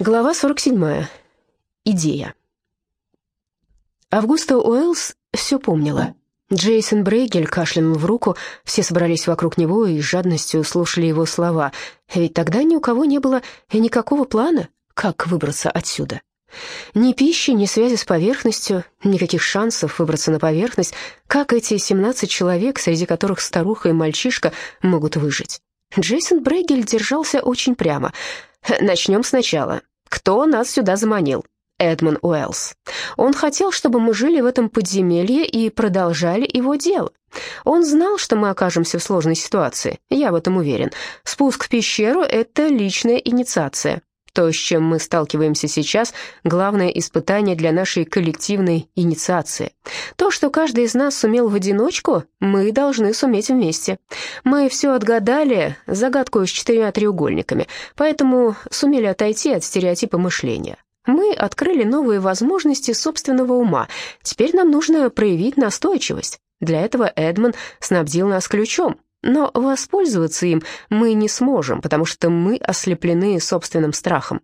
Глава 47. Идея. Августа Уэллс все помнила. Джейсон Брейгель кашлянул в руку, все собрались вокруг него и с жадностью слушали его слова. Ведь тогда ни у кого не было никакого плана, как выбраться отсюда. Ни пищи, ни связи с поверхностью, никаких шансов выбраться на поверхность, как эти 17 человек, среди которых старуха и мальчишка, могут выжить. Джейсон Брейгель держался очень прямо — Начнем сначала. Кто нас сюда заманил? Эдмон Уэллс. Он хотел, чтобы мы жили в этом подземелье и продолжали его дело. Он знал, что мы окажемся в сложной ситуации, я в этом уверен. Спуск в пещеру — это личная инициация. То, с чем мы сталкиваемся сейчас, главное испытание для нашей коллективной инициации. То, что каждый из нас сумел в одиночку, мы должны суметь вместе. Мы все отгадали, загадку с четырьмя треугольниками, поэтому сумели отойти от стереотипа мышления. Мы открыли новые возможности собственного ума. Теперь нам нужно проявить настойчивость. Для этого Эдмон снабдил нас ключом, но воспользоваться им мы не сможем, потому что мы ослеплены собственным страхом.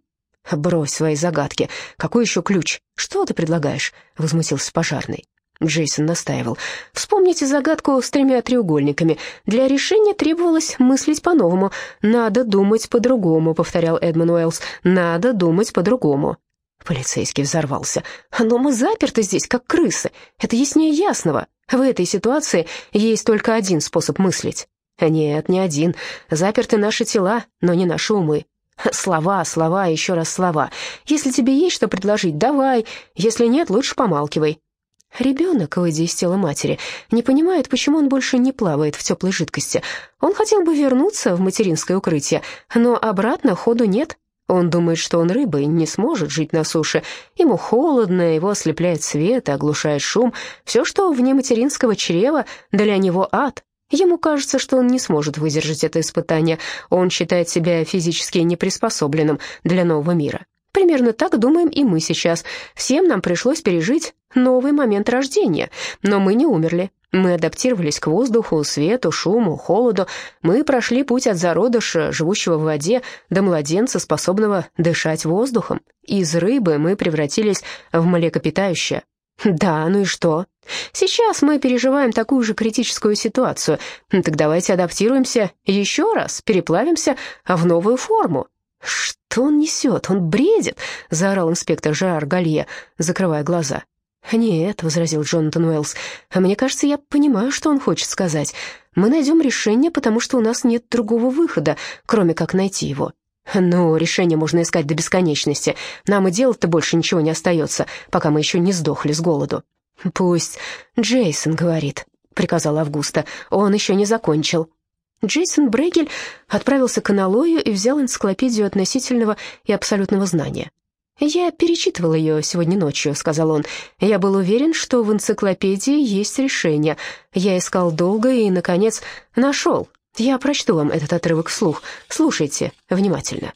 «Брось свои загадки. Какой еще ключ? Что ты предлагаешь?» — возмутился пожарный. Джейсон настаивал. «Вспомните загадку с тремя треугольниками. Для решения требовалось мыслить по-новому. Надо думать по-другому», — повторял Эдмон Уэллс. «Надо думать по-другому». Полицейский взорвался. «Но мы заперты здесь, как крысы. Это яснее ясного. В этой ситуации есть только один способ мыслить. Нет, не один. Заперты наши тела, но не наши умы. Слова, слова, еще раз слова. Если тебе есть что предложить, давай. Если нет, лучше помалкивай. Ребенок, выйдя из тела матери, не понимает, почему он больше не плавает в теплой жидкости. Он хотел бы вернуться в материнское укрытие, но обратно ходу нет. Он думает, что он рыба и не сможет жить на суше. Ему холодно, его ослепляет свет и оглушает шум. Все, что вне материнского чрева, для него ад. Ему кажется, что он не сможет выдержать это испытание. Он считает себя физически неприспособленным для нового мира. Примерно так думаем и мы сейчас. Всем нам пришлось пережить новый момент рождения, но мы не умерли. Мы адаптировались к воздуху, свету, шуму, холоду. Мы прошли путь от зародыша, живущего в воде, до младенца, способного дышать воздухом. Из рыбы мы превратились в млекопитающее. Да, ну и что? Сейчас мы переживаем такую же критическую ситуацию. Так давайте адаптируемся еще раз, переплавимся в новую форму. Что он несет? Он бредит, заорал инспектор Жерар Галье, закрывая глаза. «Нет», — возразил Джонатан Уэллс, — «мне кажется, я понимаю, что он хочет сказать. Мы найдем решение, потому что у нас нет другого выхода, кроме как найти его». «Ну, решение можно искать до бесконечности. Нам и делать-то больше ничего не остается, пока мы еще не сдохли с голоду». «Пусть Джейсон говорит», — приказал Августа. «Он еще не закончил». Джейсон Брегель отправился к аналою и взял энциклопедию относительного и абсолютного знания. «Я перечитывал ее сегодня ночью», — сказал он. «Я был уверен, что в энциклопедии есть решение. Я искал долго и, наконец, нашел. Я прочту вам этот отрывок вслух. Слушайте внимательно».